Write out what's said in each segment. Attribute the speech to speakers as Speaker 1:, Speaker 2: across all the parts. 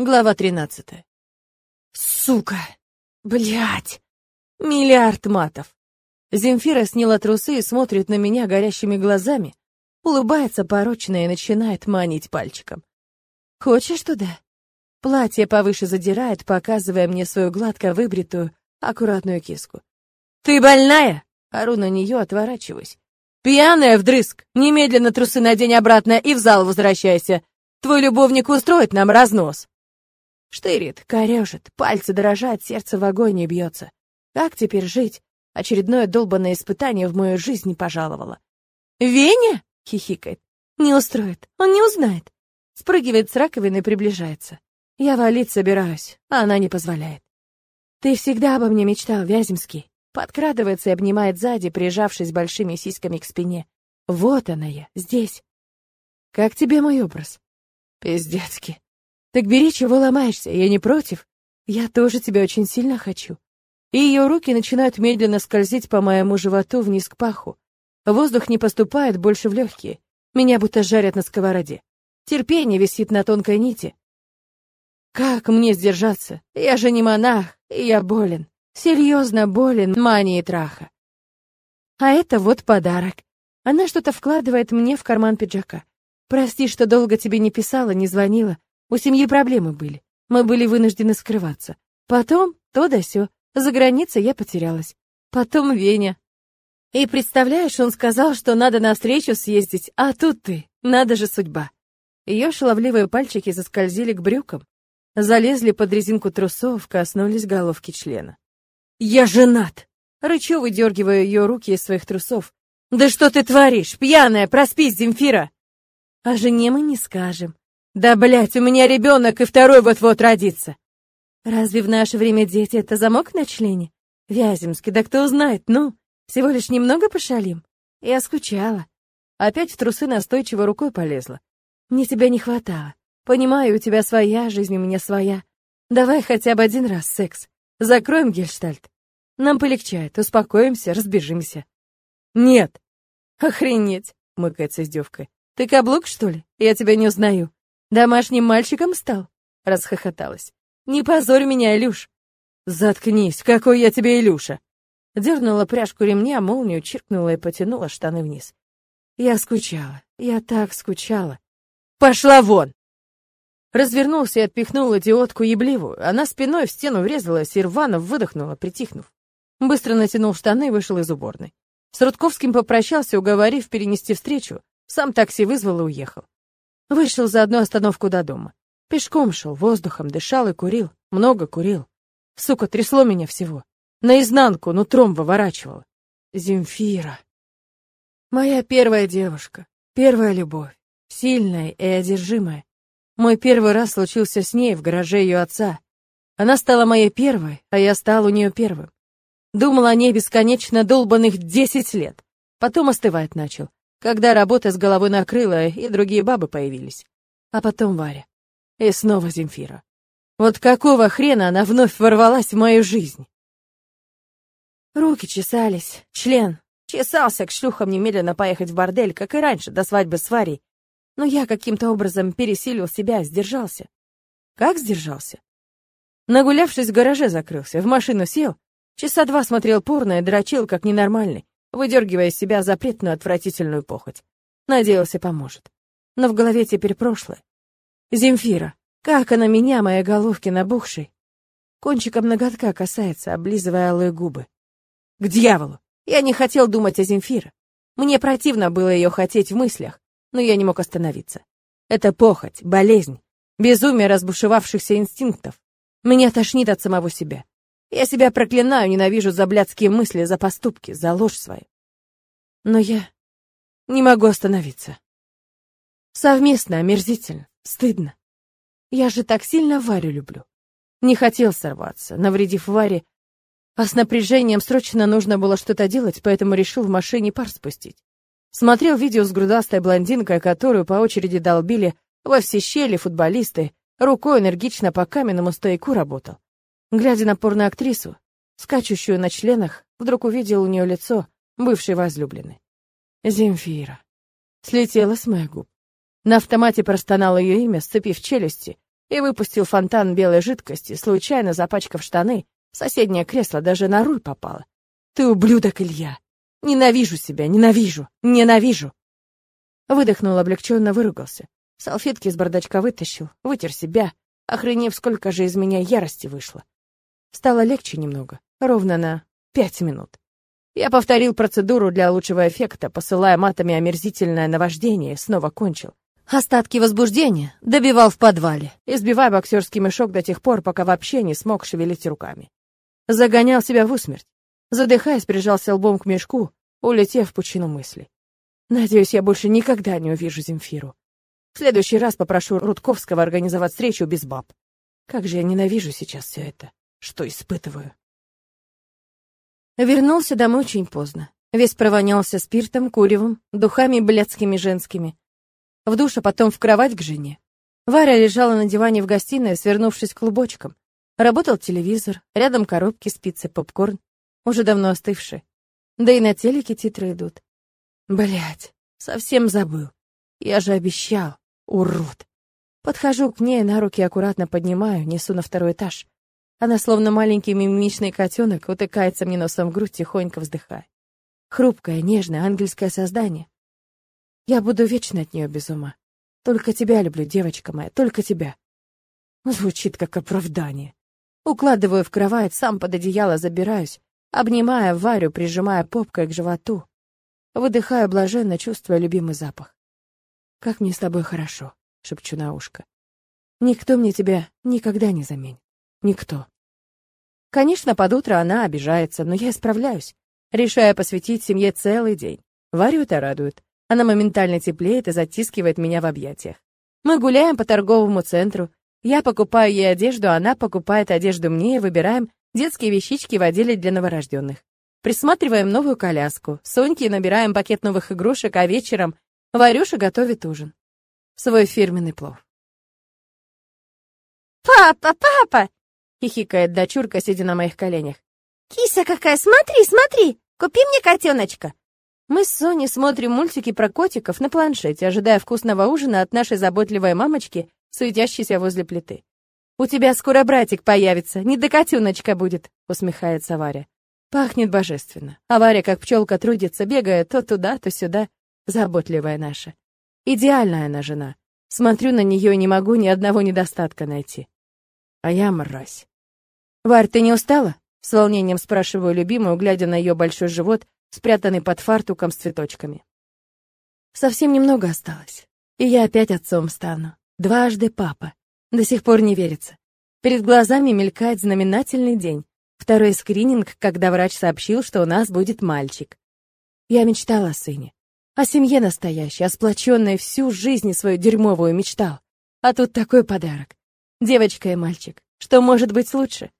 Speaker 1: Глава 13. Сука! Блять! Миллиард матов! Земфира сняла трусы и смотрит на меня горящими глазами, улыбается порочно и начинает манить пальчиком. «Хочешь туда?» Платье повыше задирает, показывая мне свою гладко выбритую, аккуратную киску. «Ты больная?» Ору на нее, отворачиваюсь. «Пьяная вдрызг! Немедленно трусы надень обратно и в зал возвращайся! Твой любовник устроит нам разнос!» Штырит, корежит, пальцы дрожат, сердце в агонии бьется. Как теперь жить? Очередное долбанное испытание в мою жизнь пожаловало. «Веня?» — хихикает. «Не устроит, он не узнает». Спрыгивает с раковины и приближается. Я валить собираюсь, а она не позволяет. «Ты всегда обо мне мечтал, Вяземский». Подкрадывается и обнимает сзади, прижавшись большими сиськами к спине. «Вот она я, здесь». «Как тебе мой образ?» «Пиздецки», так бери, чего ломаешься, я не против. Я тоже тебя очень сильно хочу. И ее руки начинают медленно скользить по моему животу вниз к паху. Воздух не поступает больше в легкие. Меня будто жарят на сковороде. Терпение висит на тонкой нити. Как мне сдержаться? Я же не монах, и я болен. Серьезно болен манией траха. А это вот подарок. Она что-то вкладывает мне в карман пиджака. Прости, что долго тебе не писала, не звонила. У семьи проблемы были. Мы были вынуждены скрываться. Потом то да сё. За границей я потерялась. Потом Веня. И представляешь, он сказал, что надо на встречу съездить, а тут ты. Надо же судьба. Ее шаловливые пальчики заскользили к брюкам, залезли под резинку трусов, коснулись головки члена. «Я женат!» Рычу, выдергивая ее руки из своих трусов. «Да что ты творишь, пьяная, проспись, Земфира!» «О жене мы не скажем. Да, блядь, у меня ребенок и второй вот-вот родится. Разве в наше время дети — это замок на члене? Вяземский, да кто узнает, ну, всего лишь немного пошалим. Я скучала. Опять в трусы настойчиво рукой полезла. Мне тебя не хватало. Понимаю, у тебя своя жизнь, у меня своя. Давай хотя бы один раз секс. Закроем гельштальт. Нам полегчает, успокоимся, разбежимся. Нет. Охренеть, мыкается с девкой. Ты каблук, что ли? Я тебя не узнаю. Домашним мальчиком стал? Расхохоталась. Не позорь меня, Илюш. Заткнись, какой я тебе Илюша. Дернула пряжку ремня, молнию чиркнула и потянула штаны вниз. Я скучала, я так скучала. Пошла вон! Развернулся и отпихнул идиотку ебливую. Она спиной в стену врезалась и рвано выдохнула, притихнув. Быстро натянул штаны и вышел из уборной. С Рудковским попрощался, уговорив перенести встречу. Сам такси вызвал и уехал. Вышел за одну остановку до дома. Пешком шел, воздухом дышал и курил. Много курил. Сука, трясло меня всего. Наизнанку нутром выворачивало. Земфира. Моя первая девушка. Первая любовь. Сильная и одержимая. Мой первый раз случился с ней в гараже ее отца. Она стала моей первой, а я стал у нее первым. Думал о ней бесконечно долбанных десять лет. Потом остывать начал когда работа с головой накрыла, и другие бабы появились. А потом Варя. И снова Земфира. Вот какого хрена она вновь ворвалась в мою жизнь? Руки чесались, член. Чесался к шлюхам немедленно поехать в бордель, как и раньше, до свадьбы с Варей. Но я каким-то образом пересилил себя, сдержался. Как сдержался? Нагулявшись в гараже, закрылся, в машину сел, часа два смотрел порно и дрочил, как ненормальный выдергивая из себя запретную отвратительную похоть. Надеялся, поможет. Но в голове теперь прошлое. Земфира, как она меня, моей головки набухшей, кончиком ноготка касается, облизывая алые губы. К дьяволу! Я не хотел думать о Земфире. Мне противно было ее хотеть в мыслях, но я не мог остановиться. Это похоть, болезнь, безумие разбушевавшихся инстинктов. Меня тошнит от самого себя. Я себя проклинаю, ненавижу за блядские мысли, за поступки, за ложь свою. Но я не могу остановиться. Совместно, омерзительно, стыдно. Я же так сильно Варю люблю. Не хотел сорваться, навредив Варе, а с напряжением срочно нужно было что-то делать, поэтому решил в машине пар спустить. Смотрел видео с грудастой блондинкой, которую по очереди долбили во все щели футболисты, рукой энергично по каменному стояку работал. Глядя на порноактрису, скачущую на членах, вдруг увидел у нее лицо бывшей возлюбленной. Земфира. Слетела с моих губ. На автомате простонал ее имя, сцепив челюсти, и выпустил фонтан белой жидкости, случайно запачкав штаны. Соседнее кресло даже на руль попало. Ты ублюдок, Илья. Ненавижу себя, ненавижу, ненавижу. Выдохнул облегченно, выругался. Салфетки из бардачка вытащил, вытер себя, охренев, сколько же из меня ярости вышло. Стало легче немного, ровно на пять минут. Я повторил процедуру для лучшего эффекта, посылая матами омерзительное наваждение, снова кончил. Остатки возбуждения добивал в подвале, избивая боксерский мешок до тех пор, пока вообще не смог шевелить руками. Загонял себя в усмерть. Задыхаясь, прижался лбом к мешку, улетев в пучину мысли. Надеюсь, я больше никогда не увижу Земфиру. В следующий раз попрошу Рудковского организовать встречу без баб. Как же я ненавижу сейчас все это, что испытываю. Вернулся домой очень поздно. Весь провонялся спиртом, куревом, духами блядскими женскими. В душ, а потом в кровать к жене. Варя лежала на диване в гостиной, свернувшись клубочком. Работал телевизор, рядом коробки с пиццей, попкорн, уже давно остывшие. Да и на телеке титры идут. Блять, совсем забыл. Я же обещал, урод. Подхожу к ней, на руки аккуратно поднимаю, несу на второй этаж. Она, словно маленький мимимичный котенок, утыкается мне носом в грудь, тихонько вздыхая. Хрупкое, нежное, ангельское создание. Я буду вечно от нее без ума. Только тебя люблю, девочка моя, только тебя. Звучит как оправдание. Укладываю в кровать, сам под одеяло забираюсь, обнимая Варю, прижимая попкой к животу. Выдыхаю блаженно, чувствуя любимый запах. «Как мне с тобой хорошо», — шепчу на ушко. «Никто мне тебя никогда не заменит. Никто». Конечно, под утро она обижается, но я исправляюсь, решая посвятить семье целый день. Варю это радует. Она моментально теплеет и затискивает меня в объятиях. Мы гуляем по торговому центру. Я покупаю ей одежду, она покупает одежду мне и выбираем детские вещички в отделе для новорожденных. Присматриваем новую коляску. Соньке набираем пакет новых игрушек, а вечером Варюша готовит ужин. Свой фирменный плов.
Speaker 2: «Папа, папа!»
Speaker 1: — хихикает дочурка, сидя на моих коленях.
Speaker 2: «Кися какая, смотри, смотри! Купи мне котеночка!»
Speaker 1: Мы с Соней смотрим мультики про котиков на планшете, ожидая вкусного ужина от нашей заботливой мамочки, суетящейся возле плиты. «У тебя скоро братик появится, не до котеночка будет», — усмехается Варя. Пахнет божественно. А Варя, как пчелка, трудится, бегая то туда, то сюда. Заботливая наша. Идеальная она жена. Смотрю на нее и не могу ни одного недостатка найти. А я мразь. «Варь, ты не устала?» С волнением спрашиваю любимую, глядя на ее большой живот, спрятанный под фартуком с цветочками. Совсем немного осталось. И я опять отцом стану. Дважды папа. До сих пор не верится. Перед глазами мелькает знаменательный день. Второй скрининг, когда врач сообщил, что у нас будет мальчик. Я мечтала о сыне. О семье настоящей, о сплоченной всю жизнь свою дерьмовую мечтал. А тут такой подарок. Девочка и мальчик. Что может быть лучше?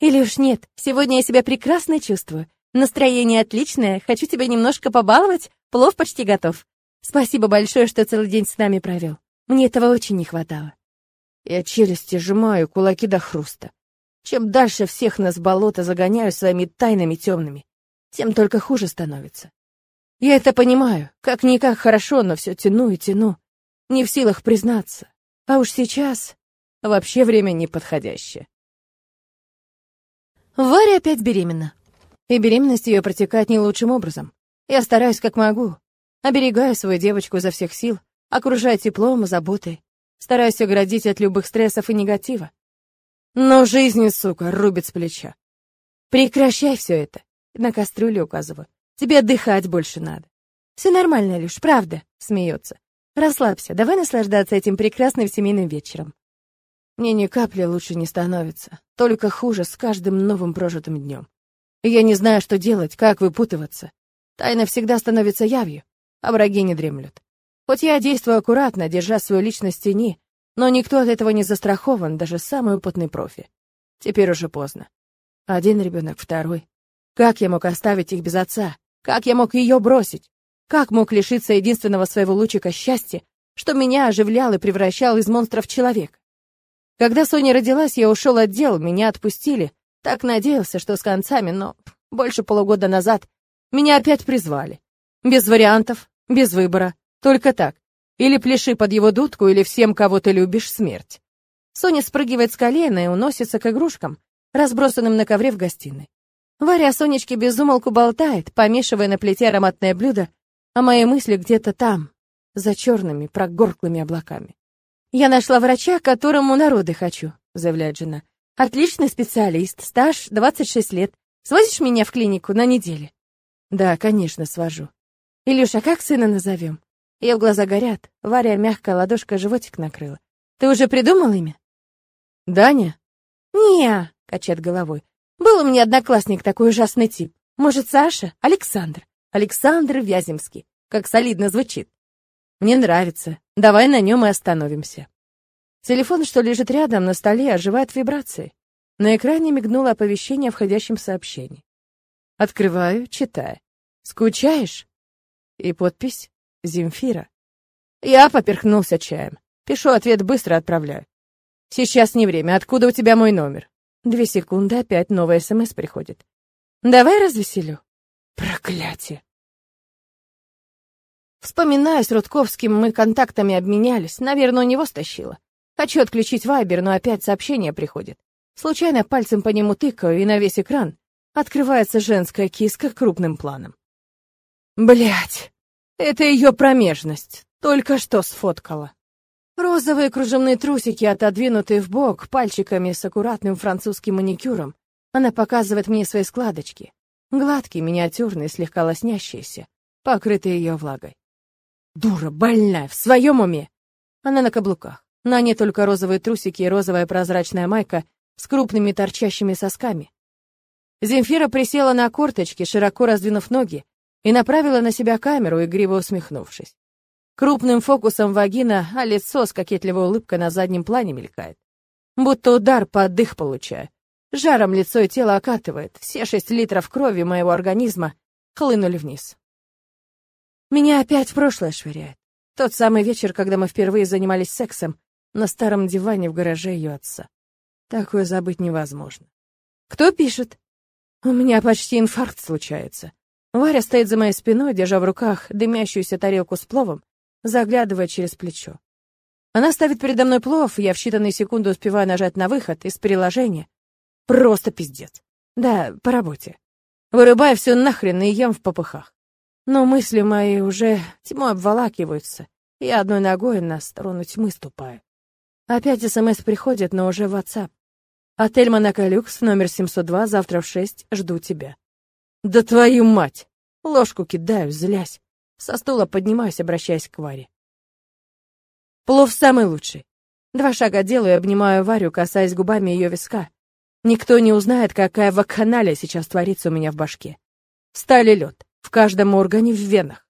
Speaker 1: Или уж нет, сегодня я себя прекрасно чувствую. Настроение отличное, хочу тебя немножко побаловать, плов почти готов. Спасибо большое, что целый день с нами провел. Мне этого очень не хватало. Я челюсти сжимаю, кулаки до хруста. Чем дальше всех нас болото загоняю своими тайнами темными, тем только хуже становится. Я это понимаю, как-никак хорошо, но все тяну и тяну. Не в силах признаться. А уж сейчас вообще время неподходящее. Варя опять беременна. И беременность ее протекает не лучшим образом. Я стараюсь как могу. Оберегаю свою девочку изо всех сил, окружаю теплом и заботой. Стараюсь оградить от любых стрессов и негатива. Но жизнь, сука, рубит с плеча. Прекращай все это. На кастрюлю указываю. Тебе отдыхать больше надо. Все нормально, Люш, правда, смеется. Расслабься, давай наслаждаться этим прекрасным семейным вечером. Мне ни капли лучше не становится, только хуже с каждым новым прожитым днем. И я не знаю, что делать, как выпутываться. Тайна всегда становится явью, а враги не дремлют. Хоть я действую аккуратно, держа свою личность в тени, но никто от этого не застрахован, даже самый опытный профи. Теперь уже поздно. Один ребенок, второй. Как я мог оставить их без отца? Как я мог ее бросить? Как мог лишиться единственного своего лучика счастья, что меня оживлял и превращал из монстра в человека? Когда Соня родилась, я ушел от дел, меня отпустили. Так надеялся, что с концами, но больше полугода назад меня опять призвали. Без вариантов, без выбора, только так. Или пляши под его дудку, или всем, кого ты любишь, смерть. Соня спрыгивает с колена и уносится к игрушкам, разбросанным на ковре в гостиной. Варя о Сонечке безумолку болтает, помешивая на плите ароматное блюдо, а мои мысли где-то там, за черными прогорклыми облаками. «Я нашла врача, которому народы хочу», — заявляет жена. «Отличный специалист, стаж 26 лет. Свозишь меня в клинику на неделю?» «Да, конечно, свожу». «Илюша, как сына назовем?» Ее глаза горят. Варя мягкая ладошка животик накрыла. «Ты уже придумал имя?» «Даня?» «Не», — качает головой. «Был у меня одноклассник такой ужасный тип. Может, Саша? Александр? Александр Вяземский. Как солидно звучит. Мне нравится. Давай на нем и остановимся». Телефон, что лежит рядом на столе, оживает вибрации. На экране мигнуло оповещение о входящем сообщении. Открываю, читаю. «Скучаешь?» И подпись «Земфира». Я поперхнулся чаем. Пишу ответ, быстро отправляю. «Сейчас не время. Откуда у тебя мой номер?» Две секунды, опять новая СМС приходит. «Давай развеселю». Проклятие. Вспоминаю, с Рудковским мы контактами обменялись. Наверное, у него стащило. Хочу отключить Вайбер, но опять сообщение приходит. Случайно пальцем по нему тыкаю, и на весь экран открывается женская киска крупным планом. Блять, это ее промежность. Только что сфоткала. Розовые кружевные трусики, отодвинутые в бок пальчиками с аккуратным французским маникюром. Она показывает мне свои складочки. Гладкие, миниатюрные, слегка лоснящиеся, покрытые ее влагой. Дура, больная, в своем уме. Она на каблуках. На ней только розовые трусики и розовая прозрачная майка с крупными торчащими сосками. Земфира присела на корточки, широко раздвинув ноги, и направила на себя камеру, игриво усмехнувшись. Крупным фокусом вагина, а лицо с кокетливой улыбкой на заднем плане мелькает. Будто удар под дых получая. Жаром лицо и тело окатывает, все шесть литров крови моего организма хлынули вниз. Меня опять в прошлое швыряет. Тот самый вечер, когда мы впервые занимались сексом на старом диване в гараже ее отца. Такое забыть невозможно. Кто пишет? У меня почти инфаркт случается. Варя стоит за моей спиной, держа в руках дымящуюся тарелку с пловом, заглядывая через плечо. Она ставит передо мной плов, я в считанные секунды успеваю нажать на выход из приложения. Просто пиздец. Да, по работе. Вырубаю все нахрен и ем в попыхах. Но мысли мои уже тьмой обволакиваются, и одной ногой на сторону тьмы ступаю. Опять СМС приходит, но уже в WhatsApp. Отель Монако Люкс, номер 702, завтра в шесть, жду тебя. Да твою мать! Ложку кидаю, злясь. Со стула поднимаюсь, обращаясь к Варе. Плов самый лучший. Два шага делаю и обнимаю Варю, касаясь губами ее виска. Никто не узнает, какая вакханалия сейчас творится у меня в башке. Стали лед, в каждом органе в венах.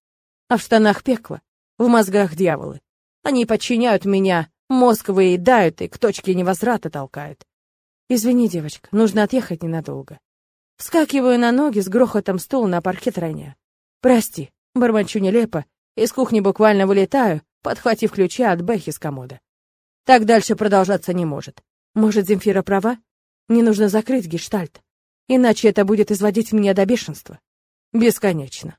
Speaker 1: А в штанах пекло, в мозгах дьяволы. Они подчиняют меня, мозг выедают и к точке невозврата толкают. «Извини, девочка, нужно отъехать ненадолго». Вскакиваю на ноги, с грохотом стул на паркет роня. «Прости», — бормочу нелепо, из кухни буквально вылетаю, подхватив ключи от Бэхи с комода. Так дальше продолжаться не может. Может, Земфира права? Мне нужно закрыть гештальт, иначе это будет изводить меня до бешенства. Бесконечно.